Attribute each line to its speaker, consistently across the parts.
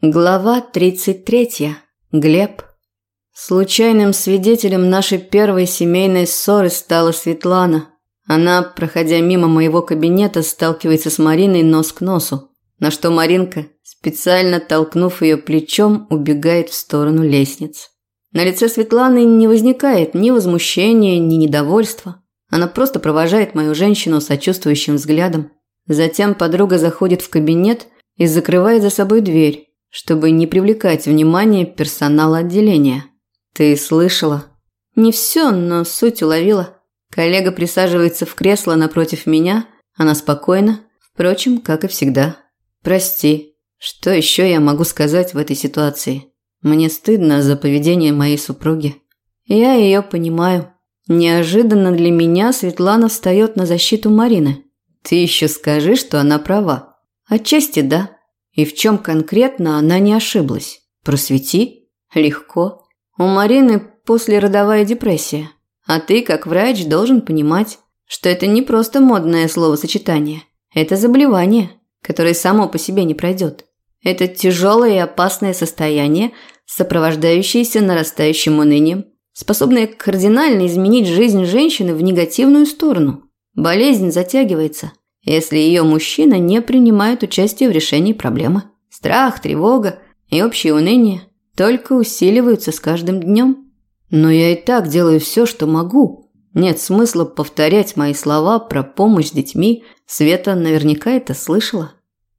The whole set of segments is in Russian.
Speaker 1: Глава 33. Глеб. Случайным свидетелем нашей первой семейной ссоры стала Светлана. Она, проходя мимо моего кабинета, сталкивается с Мариной нос к носу, на что Маринка, специально толкнув ее плечом, убегает в сторону лестниц. На лице Светланы не возникает ни возмущения, ни недовольства. Она просто провожает мою женщину сочувствующим взглядом. Затем подруга заходит в кабинет и закрывает за собой дверь чтобы не привлекать внимание персонала отделения. Ты слышала? Не все, но суть уловила. Коллега присаживается в кресло напротив меня, она спокойна, впрочем, как и всегда. Прости, что еще я могу сказать в этой ситуации? Мне стыдно за поведение моей супруги. Я ее понимаю. Неожиданно для меня Светлана встает на защиту Марины. Ты еще скажи, что она права. Отчасти да. И в чем конкретно она не ошиблась? Просвети. Легко. У Марины послеродовая депрессия. А ты, как врач, должен понимать, что это не просто модное словосочетание. Это заболевание, которое само по себе не пройдет. Это тяжелое и опасное состояние, сопровождающееся нарастающим унынием, способное кардинально изменить жизнь женщины в негативную сторону. Болезнь затягивается, если ее мужчина не принимает участие в решении проблемы. Страх, тревога и общее уныние только усиливаются с каждым днем. Но я и так делаю все, что могу. Нет смысла повторять мои слова про помощь детьми. Света наверняка это слышала.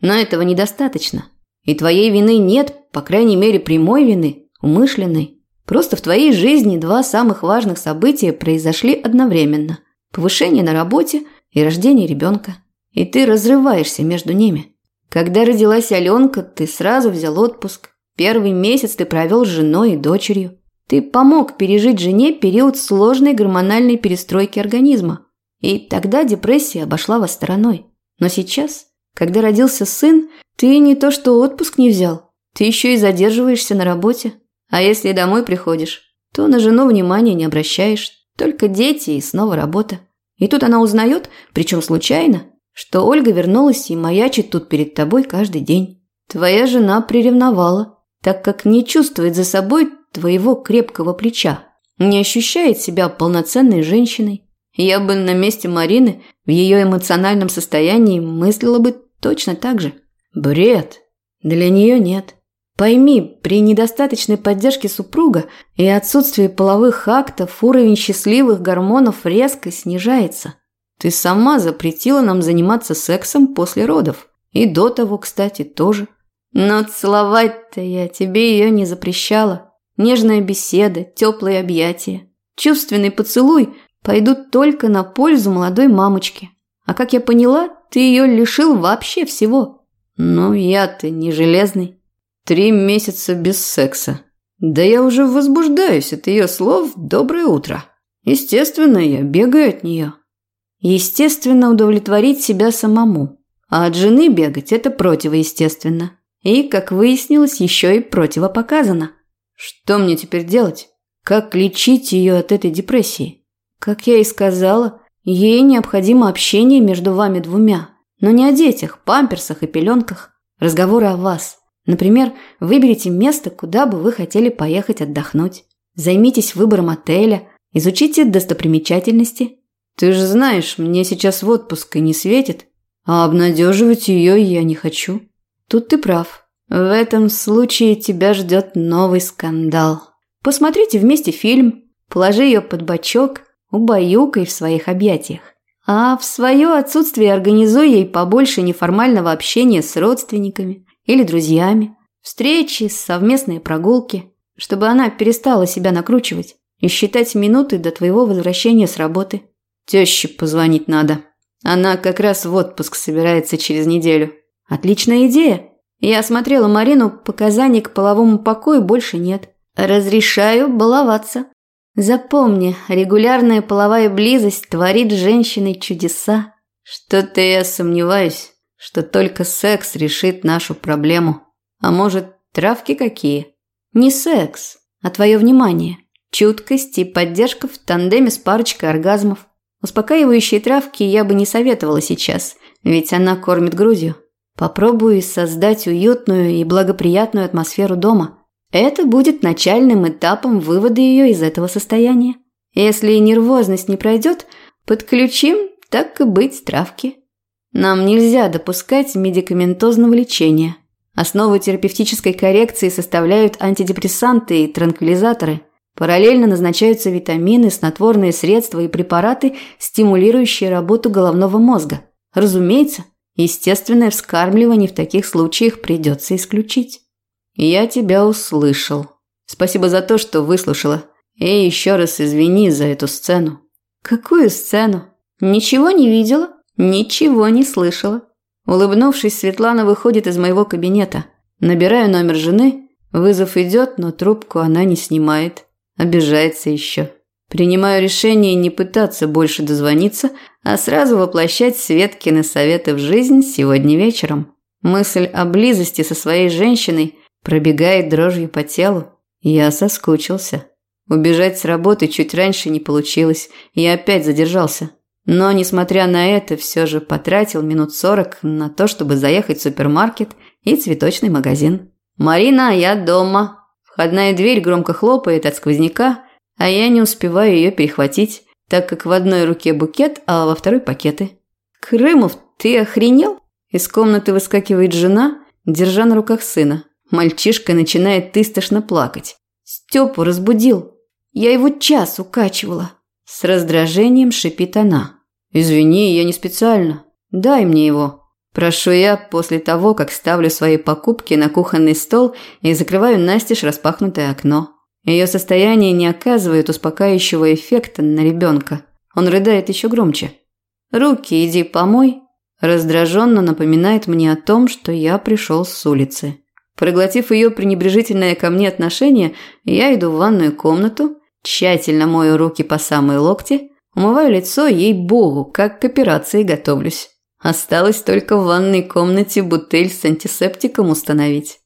Speaker 1: Но этого недостаточно. И твоей вины нет, по крайней мере, прямой вины, умышленной. Просто в твоей жизни два самых важных события произошли одновременно. Повышение на работе и рождение ребенка. И ты разрываешься между ними. Когда родилась Аленка, ты сразу взял отпуск. Первый месяц ты провел с женой и дочерью. Ты помог пережить жене период сложной гормональной перестройки организма. И тогда депрессия обошла вас стороной. Но сейчас, когда родился сын, ты не то что отпуск не взял, ты еще и задерживаешься на работе. А если домой приходишь, то на жену внимания не обращаешь, только дети и снова работа. И тут она узнает, причем случайно, что Ольга вернулась и маячит тут перед тобой каждый день. Твоя жена приревновала, так как не чувствует за собой твоего крепкого плеча, не ощущает себя полноценной женщиной. Я бы на месте Марины в ее эмоциональном состоянии мыслила бы точно так же. Бред. Для нее нет. Пойми, при недостаточной поддержке супруга и отсутствии половых актов уровень счастливых гормонов резко снижается. Ты сама запретила нам заниматься сексом после родов. И до того, кстати, тоже. Но целовать-то я тебе ее не запрещала. Нежная беседа, теплые объятия, чувственный поцелуй пойдут только на пользу молодой мамочке. А как я поняла, ты ее лишил вообще всего. Ну, я-то не железный. Три месяца без секса. Да я уже возбуждаюсь от ее слов «доброе утро». Естественно, я бегаю от нее. Естественно, удовлетворить себя самому. А от жены бегать – это противоестественно. И, как выяснилось, еще и противопоказано. Что мне теперь делать? Как лечить ее от этой депрессии? Как я и сказала, ей необходимо общение между вами двумя. Но не о детях, памперсах и пеленках. Разговоры о вас. Например, выберите место, куда бы вы хотели поехать отдохнуть. Займитесь выбором отеля, изучите достопримечательности – ты же знаешь, мне сейчас в отпуск и не светит, а обнадеживать ее я не хочу. Тут ты прав. В этом случае тебя ждет новый скандал. Посмотрите вместе фильм, положи ее под бочок, убаюкай в своих объятиях. А в свое отсутствие организуй ей побольше неформального общения с родственниками или друзьями, встречи, совместные прогулки, чтобы она перестала себя накручивать и считать минуты до твоего возвращения с работы. Теще позвонить надо. Она как раз в отпуск собирается через неделю. Отличная идея. Я осмотрела Марину, показаний к половому покою больше нет. Разрешаю баловаться. Запомни, регулярная половая близость творит с женщиной чудеса. Что-то я сомневаюсь, что только секс решит нашу проблему. А может, травки какие? Не секс, а твое внимание, чуткость и поддержка в тандеме с парочкой оргазмов. Успокаивающие травки я бы не советовала сейчас, ведь она кормит грудью. Попробую создать уютную и благоприятную атмосферу дома. Это будет начальным этапом вывода ее из этого состояния. Если нервозность не пройдет, подключим, так и быть, травки. Нам нельзя допускать медикаментозного лечения. Основу терапевтической коррекции составляют антидепрессанты и транквилизаторы. Параллельно назначаются витамины, снотворные средства и препараты, стимулирующие работу головного мозга. Разумеется, естественное вскармливание в таких случаях придется исключить. Я тебя услышал. Спасибо за то, что выслушала. И еще раз извини за эту сцену. Какую сцену? Ничего не видела, ничего не слышала. Улыбнувшись, Светлана выходит из моего кабинета. Набираю номер жены. Вызов идет, но трубку она не снимает. Обижается еще. Принимаю решение не пытаться больше дозвониться, а сразу воплощать Светкины советы в жизнь сегодня вечером. Мысль о близости со своей женщиной пробегает дрожью по телу. Я соскучился. Убежать с работы чуть раньше не получилось, я опять задержался. Но, несмотря на это, все же потратил минут сорок на то, чтобы заехать в супермаркет и цветочный магазин. «Марина, я дома!» Входная дверь громко хлопает от сквозняка, а я не успеваю ее перехватить, так как в одной руке букет, а во второй пакеты. «Крымов, ты охренел?» Из комнаты выскакивает жена, держа на руках сына. Мальчишка начинает истошно плакать. Степу разбудил. Я его час укачивала. С раздражением шипит она. «Извини, я не специально. Дай мне его». Прошу я после того, как ставлю свои покупки на кухонный стол и закрываю настежь распахнутое окно. Ее состояние не оказывает успокаивающего эффекта на ребенка. Он рыдает еще громче. «Руки иди помой», раздраженно напоминает мне о том, что я пришел с улицы. Проглотив ее пренебрежительное ко мне отношение, я иду в ванную комнату Тщательно мою руки по самые локти, умываю лицо, ей-богу, как к операции готовлюсь. Осталось только в ванной комнате бутыль с антисептиком установить.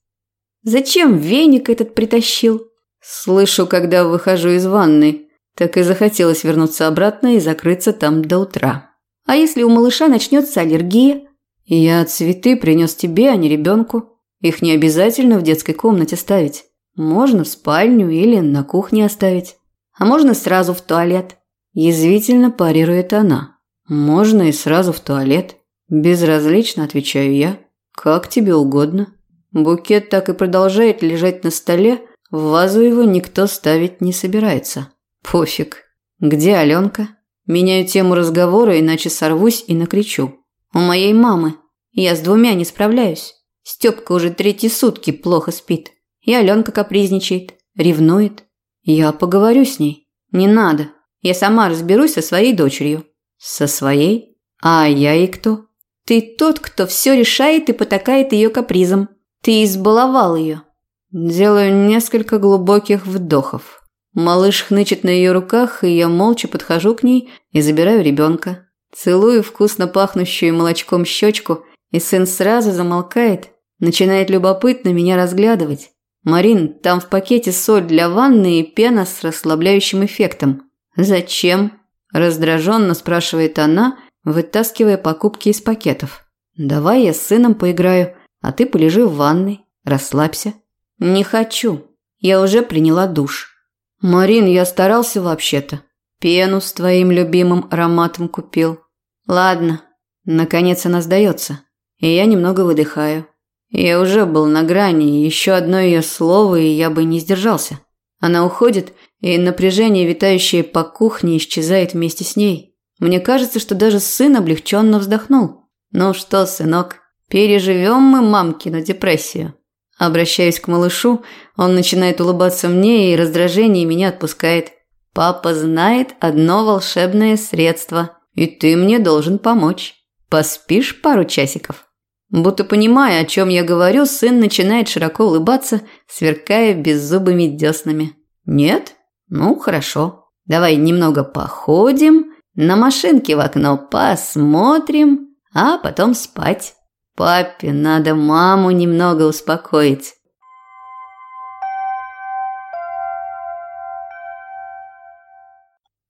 Speaker 1: Зачем веник этот притащил? Слышу, когда выхожу из ванной. Так и захотелось вернуться обратно и закрыться там до утра. А если у малыша начнется аллергия? Я цветы принес тебе, а не ребенку. Их не обязательно в детской комнате ставить. Можно в спальню или на кухне оставить. А можно сразу в туалет?» Язвительно парирует она. «Можно и сразу в туалет». Безразлично отвечаю я. «Как тебе угодно». Букет так и продолжает лежать на столе, в вазу его никто ставить не собирается. Пофиг. Где Аленка? Меняю тему разговора, иначе сорвусь и накричу. У моей мамы. Я с двумя не справляюсь. Степка уже третьи сутки плохо спит. И Аленка капризничает, ревнует. Я поговорю с ней. Не надо. Я сама разберусь со своей дочерью. Со своей? А я и кто? Ты тот, кто все решает и потакает ее капризом. Ты избаловал ее. Делаю несколько глубоких вдохов. Малыш хнычет на ее руках, и я молча подхожу к ней и забираю ребенка. Целую вкусно пахнущую молочком щечку, и сын сразу замолкает, начинает любопытно меня разглядывать. «Марин, там в пакете соль для ванны и пена с расслабляющим эффектом». «Зачем?» – раздраженно спрашивает она, вытаскивая покупки из пакетов. «Давай я с сыном поиграю, а ты полежи в ванной, расслабься». «Не хочу. Я уже приняла душ». «Марин, я старался вообще-то. Пену с твоим любимым ароматом купил». «Ладно». Наконец она сдается, и я немного выдыхаю. Я уже был на грани, еще одно ее слово, и я бы не сдержался. Она уходит, и напряжение, витающее по кухне, исчезает вместе с ней. Мне кажется, что даже сын облегченно вздохнул. «Ну что, сынок, переживем мы мамкину депрессию?» Обращаюсь к малышу, он начинает улыбаться мне, и раздражение меня отпускает. «Папа знает одно волшебное средство, и ты мне должен помочь. Поспишь пару часиков?» Будто понимая, о чем я говорю, сын начинает широко улыбаться, сверкая беззубыми деснами. «Нет? Ну, хорошо. Давай немного походим, на машинке в окно посмотрим, а потом спать. Папе надо маму немного успокоить».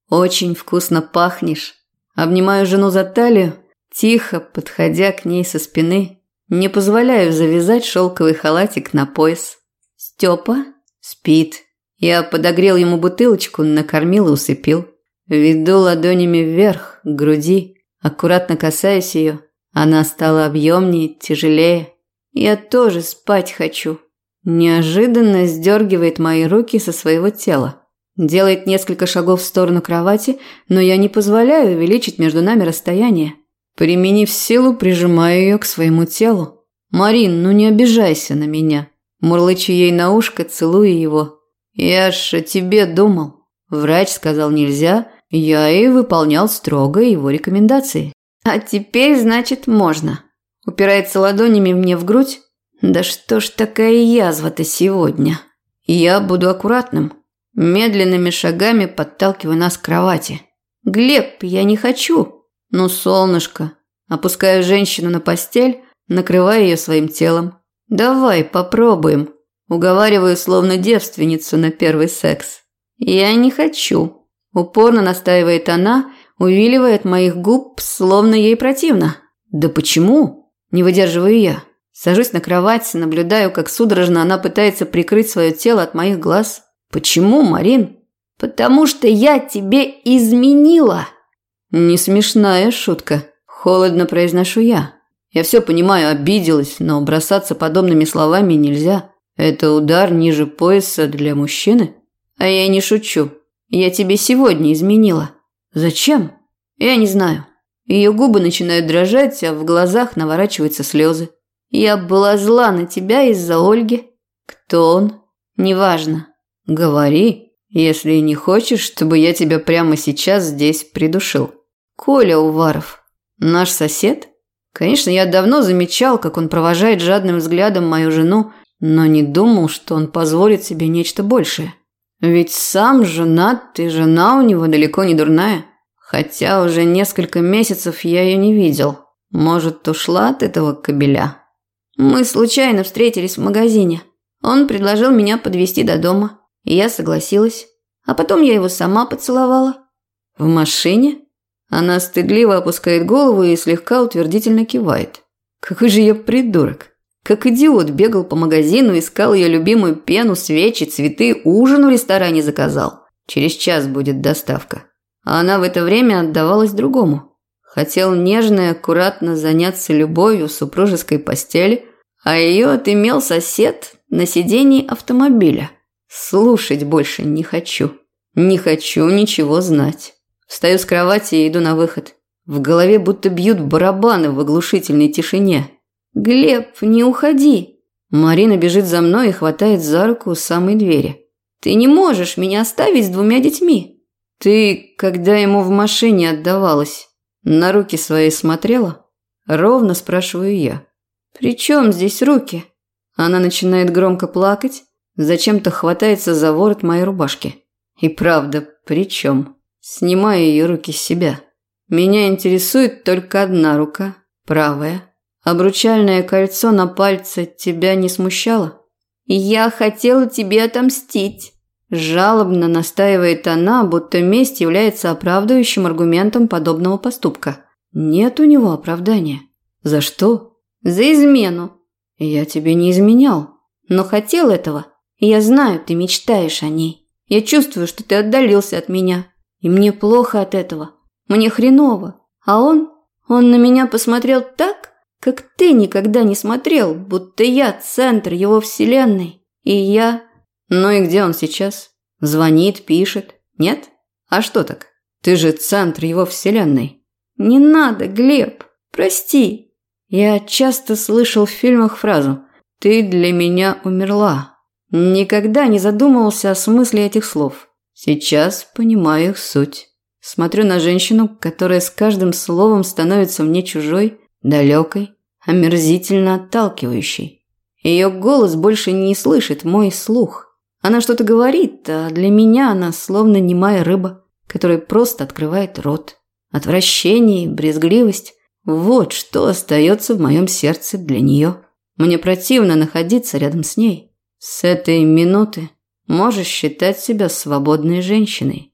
Speaker 1: «Очень вкусно пахнешь». Обнимаю жену за талию, тихо подходя к ней со спины. Не позволяю завязать шелковый халатик на пояс. Степа спит. Я подогрел ему бутылочку, накормил и усыпил. Веду ладонями вверх, к груди, аккуратно касаясь ее. Она стала объемнее, тяжелее. Я тоже спать хочу. Неожиданно сдергивает мои руки со своего тела. Делает несколько шагов в сторону кровати, но я не позволяю увеличить между нами расстояние. Применив силу, прижимаю ее к своему телу. «Марин, ну не обижайся на меня». Мурлычу ей на ушко, целуя его. «Я ж о тебе думал. Врач сказал нельзя, я и выполнял строго его рекомендации». «А теперь, значит, можно». Упирается ладонями мне в грудь. Да что ж такая язва-то сегодня? Я буду аккуратным. Медленными шагами подталкиваю нас к кровати. Глеб, я не хочу. Ну, солнышко. Опускаю женщину на постель, накрываю ее своим телом. Давай, попробуем. Уговариваю, словно девственницу на первый секс. Я не хочу. Упорно настаивает она, увиливает моих губ, словно ей противно. Да почему? Не выдерживаю я. Сажусь на кровать, наблюдаю, как судорожно она пытается прикрыть свое тело от моих глаз. Почему, Марин? Потому что я тебе изменила. Не смешная шутка. Холодно произношу я. Я все понимаю, обиделась, но бросаться подобными словами нельзя. Это удар ниже пояса для мужчины. А я не шучу. Я тебе сегодня изменила. Зачем? Я не знаю. Ее губы начинают дрожать, а в глазах наворачиваются слезы. Я была зла на тебя из-за Ольги. Кто он? Неважно. Говори, если не хочешь, чтобы я тебя прямо сейчас здесь придушил. Коля Уваров. Наш сосед? Конечно, я давно замечал, как он провожает жадным взглядом мою жену, но не думал, что он позволит себе нечто большее. Ведь сам женат, и жена у него далеко не дурная. Хотя уже несколько месяцев я ее не видел. Может, ушла от этого кобеля? Мы случайно встретились в магазине. Он предложил меня подвезти до дома, и я согласилась. А потом я его сама поцеловала. В машине? Она стыдливо опускает голову и слегка утвердительно кивает. Какой же я придурок. Как идиот бегал по магазину, искал ее любимую пену, свечи, цветы, ужин в ресторане заказал. Через час будет доставка а она в это время отдавалась другому. Хотел нежно и аккуратно заняться любовью в супружеской постели, а ее отымел сосед на сидении автомобиля. Слушать больше не хочу. Не хочу ничего знать. Встаю с кровати и иду на выход. В голове будто бьют барабаны в оглушительной тишине. «Глеб, не уходи!» Марина бежит за мной и хватает за руку у самой двери. «Ты не можешь меня оставить с двумя детьми!» Ты, когда ему в машине отдавалась, на руки свои смотрела? Ровно спрашиваю я. При чем здесь руки? Она начинает громко плакать, зачем-то хватается за ворот моей рубашки. И правда, при чем? Снимаю ее руки с себя. Меня интересует только одна рука, правая. Обручальное кольцо на пальце тебя не смущало? Я хотела тебе отомстить. Жалобно настаивает она, будто месть является оправдывающим аргументом подобного поступка. Нет у него оправдания. За что? За измену. Я тебе не изменял, но хотел этого. я знаю, ты мечтаешь о ней. Я чувствую, что ты отдалился от меня. И мне плохо от этого. Мне хреново. А он? Он на меня посмотрел так, как ты никогда не смотрел, будто я центр его вселенной. И я ну и где он сейчас? Звонит, пишет? Нет? А что так? Ты же центр его вселенной. Не надо, Глеб. Прости. Я часто слышал в фильмах фразу «Ты для меня умерла». Никогда не задумывался о смысле этих слов. Сейчас понимаю их суть. Смотрю на женщину, которая с каждым словом становится мне чужой, далекой, омерзительно отталкивающей. Ее голос больше не слышит мой слух. Она что-то говорит, а для меня она словно немая рыба, которая просто открывает рот. Отвращение брезгливость – вот что остается в моем сердце для нее. Мне противно находиться рядом с ней. С этой минуты можешь считать себя свободной женщиной.